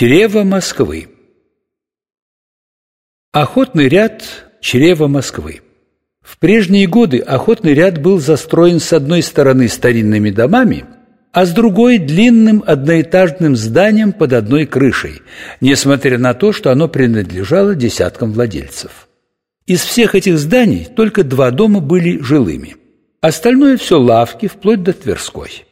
Чрево Москвы Охотный ряд – чрево Москвы. В прежние годы охотный ряд был застроен с одной стороны старинными домами, а с другой – длинным одноэтажным зданием под одной крышей, несмотря на то, что оно принадлежало десяткам владельцев. Из всех этих зданий только два дома были жилыми. Остальное все лавки, вплоть до Тверской.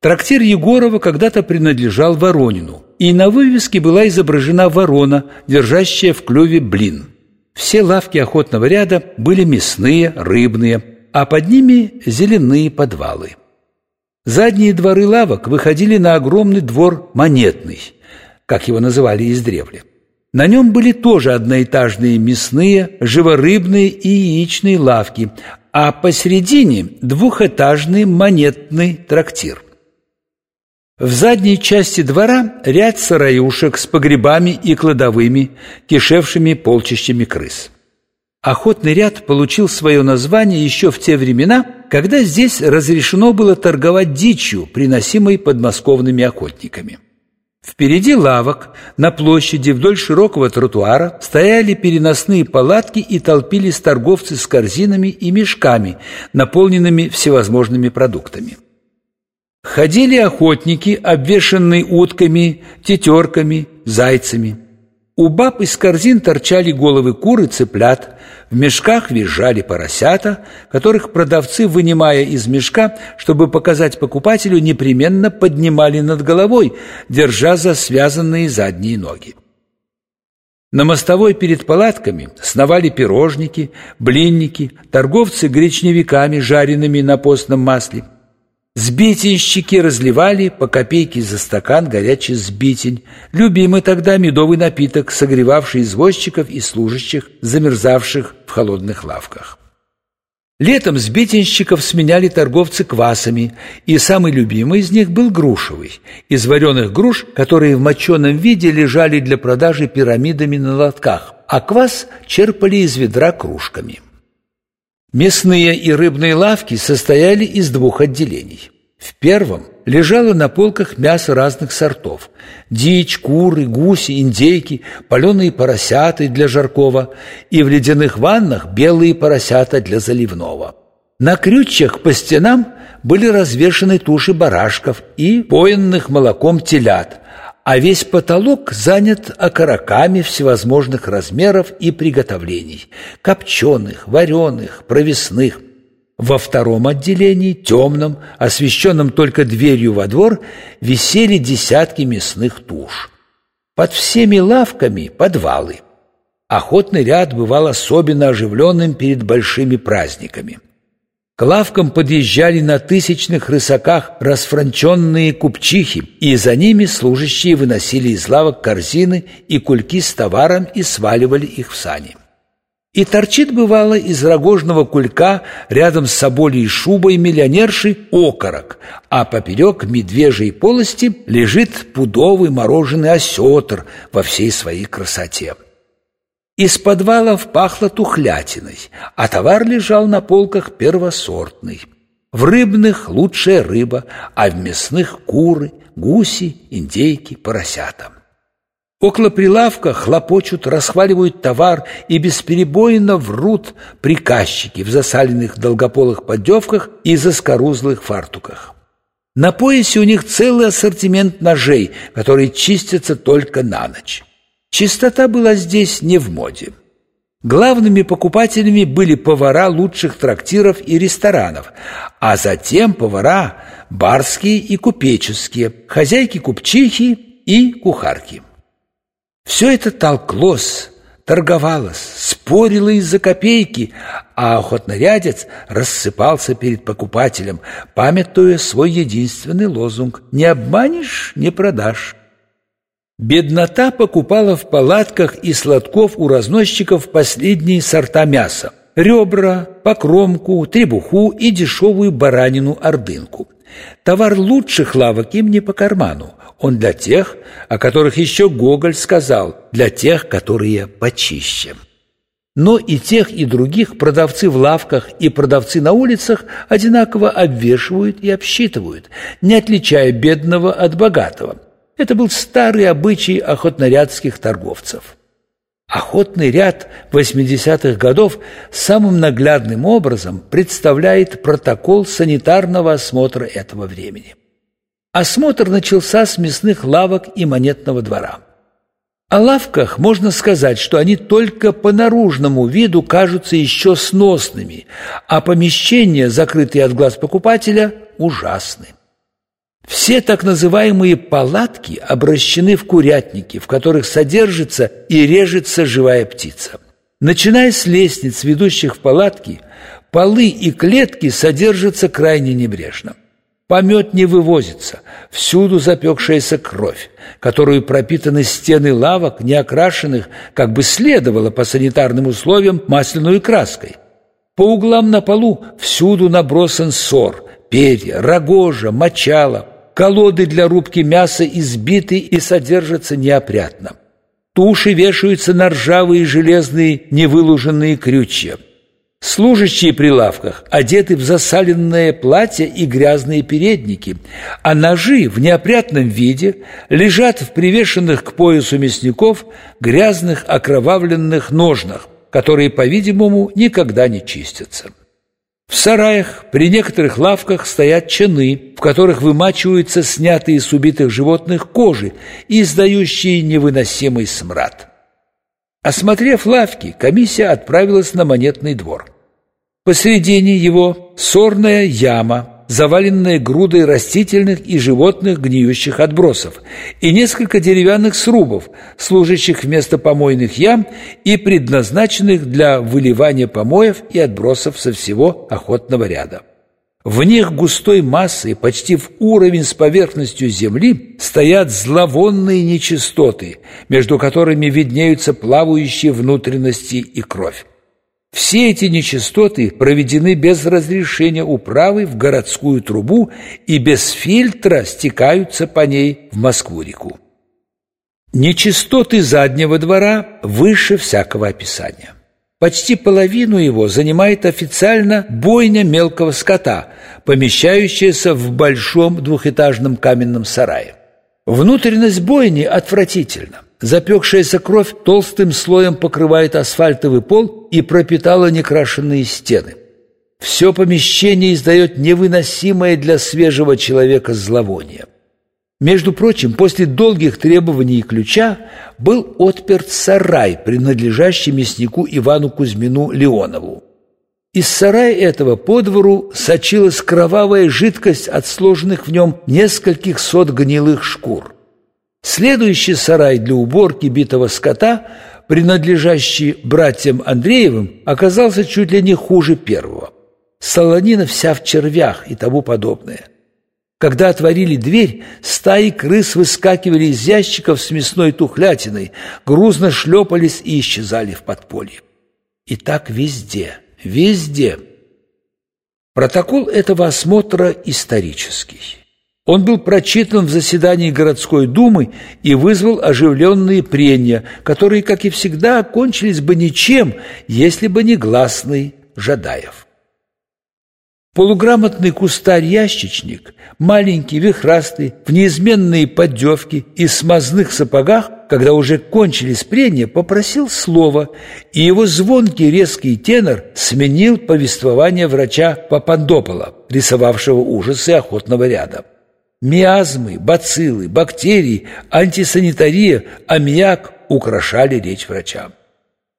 Трактир Егорова когда-то принадлежал Воронину, и на вывеске была изображена ворона, держащая в клюве блин. Все лавки охотного ряда были мясные, рыбные, а под ними зеленые подвалы. Задние дворы лавок выходили на огромный двор монетный, как его называли издревле. На нем были тоже одноэтажные мясные, живорыбные и яичные лавки, а посередине двухэтажный монетный трактир. В задней части двора ряд сараюшек с погребами и кладовыми, кишевшими полчищами крыс. Охотный ряд получил свое название еще в те времена, когда здесь разрешено было торговать дичью, приносимой подмосковными охотниками. Впереди лавок, на площади вдоль широкого тротуара стояли переносные палатки и толпились торговцы с корзинами и мешками, наполненными всевозможными продуктами. Ходили охотники, обвешанные утками, тетерками, зайцами. У баб из корзин торчали головы кур и цыплят, в мешках визжали поросята, которых продавцы, вынимая из мешка, чтобы показать покупателю, непременно поднимали над головой, держа за связанные задние ноги. На мостовой перед палатками сновали пирожники, блинники, торговцы гречневиками, жареными на постном масле – Сбитенщики разливали по копейке за стакан горячий сбитень, любимый тогда медовый напиток, согревавший извозчиков и служащих, замерзавших в холодных лавках. Летом сбитенщиков сменяли торговцы квасами, и самый любимый из них был грушевый, из вареных груш, которые в моченом виде лежали для продажи пирамидами на лотках, а квас черпали из ведра кружками. Мясные и рыбные лавки состояли из двух отделений. В первом лежало на полках мясо разных сортов – дичь, куры, гуси, индейки, паленые поросята для жаркого и в ледяных ваннах белые поросята для заливного. На крючьях по стенам были развешаны туши барашков и поенных молоком телят, а весь потолок занят окороками всевозможных размеров и приготовлений – копченых, вареных, провесных. Во втором отделении, темном, освещенном только дверью во двор, висели десятки мясных туш. Под всеми лавками – подвалы. Охотный ряд бывал особенно оживленным перед большими праздниками – к лавкам подъезжали на тысячных рысаках расфранченные купчихи, и за ними служащие выносили из лавок корзины и кульки с товаром и сваливали их в сани. И торчит, бывало, из рогожного кулька рядом с соболей шубой миллионерши окорок, а поперек медвежьей полости лежит пудовый мороженый осетр во всей своей красоте. Из подвалов пахло тухлятиной, а товар лежал на полках первосортный. В рыбных лучшая рыба, а в мясных куры, гуси, индейки, поросята. Около прилавка хлопочут, расхваливают товар и бесперебойно врут приказчики в засаленных долгополых поддевках и заскорузлых фартуках. На поясе у них целый ассортимент ножей, которые чистятся только на ночь. Чистота была здесь не в моде. Главными покупателями были повара лучших трактиров и ресторанов, а затем повара барские и купеческие, хозяйки-купчихи и кухарки. Все это толклось, торговалось, спорило из-за копейки, а охотнорядец рассыпался перед покупателем, памятуя свой единственный лозунг «Не обманешь – не продашь». Беднота покупала в палатках и сладков у разносчиков последние сорта мяса – ребра, покромку, требуху и дешевую баранину-ордынку. Товар лучших лавок им не по карману. Он для тех, о которых еще Гоголь сказал, для тех, которые почище. Но и тех, и других продавцы в лавках и продавцы на улицах одинаково обвешивают и обсчитывают, не отличая бедного от богатого – Это был старый обычай охотнорядских торговцев. Охотный ряд 80-х годов самым наглядным образом представляет протокол санитарного осмотра этого времени. Осмотр начался с мясных лавок и монетного двора. О лавках можно сказать, что они только по наружному виду кажутся еще сносными, а помещения, закрытые от глаз покупателя, ужасны. Все так называемые палатки обращены в курятники, в которых содержится и режется живая птица. Начиная с лестниц, ведущих в палатки, полы и клетки содержатся крайне небрежно. Помет не вывозится, всюду запекшаяся кровь, которую пропитаны стены лавок, не окрашенных, как бы следовало по санитарным условиям, масляной краской. По углам на полу всюду набросан сор, перья, рогожа, мочало, колоды для рубки мяса избиты и содержатся неопрятно. Туши вешаются на ржавые железные невыложенные крючья. Служащие при лавках одеты в засаленное платье и грязные передники, а ножи в неопрятном виде лежат в привешенных к поясу мясников грязных окровавленных ножнах, которые, по-видимому, никогда не чистятся. В сараях при некоторых лавках стоят чаны, в которых вымачиваются снятые с убитых животных кожи издающие невыносимый смрад. Осмотрев лавки, комиссия отправилась на монетный двор. Посредине его сорная яма, заваленная грудой растительных и животных гниющих отбросов, и несколько деревянных срубов, служащих вместо помойных ям и предназначенных для выливания помоев и отбросов со всего охотного ряда. В них густой массой, почти в уровень с поверхностью земли, стоят зловонные нечистоты, между которыми виднеются плавающие внутренности и кровь. Все эти нечистоты проведены без разрешения управы в городскую трубу и без фильтра стекаются по ней в Москву-реку. Нечистоты заднего двора выше всякого описания. Почти половину его занимает официально бойня мелкого скота, помещающаяся в большом двухэтажном каменном сарае. Внутренность бойни отвратительна. Запекшаяся кровь толстым слоем покрывает асфальтовый пол и пропитала некрашенные стены. Все помещение издает невыносимое для свежего человека зловоние. Между прочим, после долгих требований ключа был отперт сарай, принадлежащий мяснику Ивану Кузьмину Леонову. Из сарая этого по двору сочилась кровавая жидкость от сложенных в нем нескольких сот гнилых шкур. Следующий сарай для уборки битого скота, принадлежащий братьям Андреевым, оказался чуть ли не хуже первого. Солонина вся в червях и тому подобное. Когда отворили дверь, стаи крыс выскакивали из ящиков с мясной тухлятиной, грузно шлепались и исчезали в подполье. И так везде, везде. Протокол этого осмотра исторический. Он был прочитан в заседании городской думы и вызвал оживленные прения, которые, как и всегда, окончились бы ничем, если бы не гласный Жадаев. Полуграмотный кустарь-ящичник, маленький, вихрастый, в неизменные поддевки и смазных сапогах, когда уже кончились прения, попросил слова, и его звонкий резкий тенор сменил повествование врача Папандопола, рисовавшего ужасы охотного ряда. Миазмы, бациллы, бактерии, антисанитария, аммиак украшали речь врача.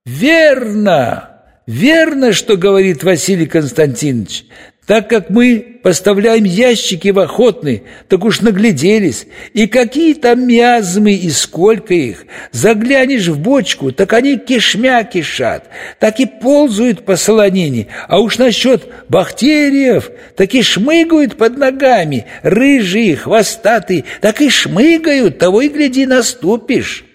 «Верно! Верно, что говорит Василий Константинович. Так как мы поставляем ящики в охотный, так уж нагляделись. И какие там миазмы и сколько их. Заглянешь в бочку, так они кишмя кишат, так и ползают по солонине. А уж насчет бактериев, так и шмыгают под ногами, рыжие, хвостатые, так и шмыгают, того и гляди наступишь».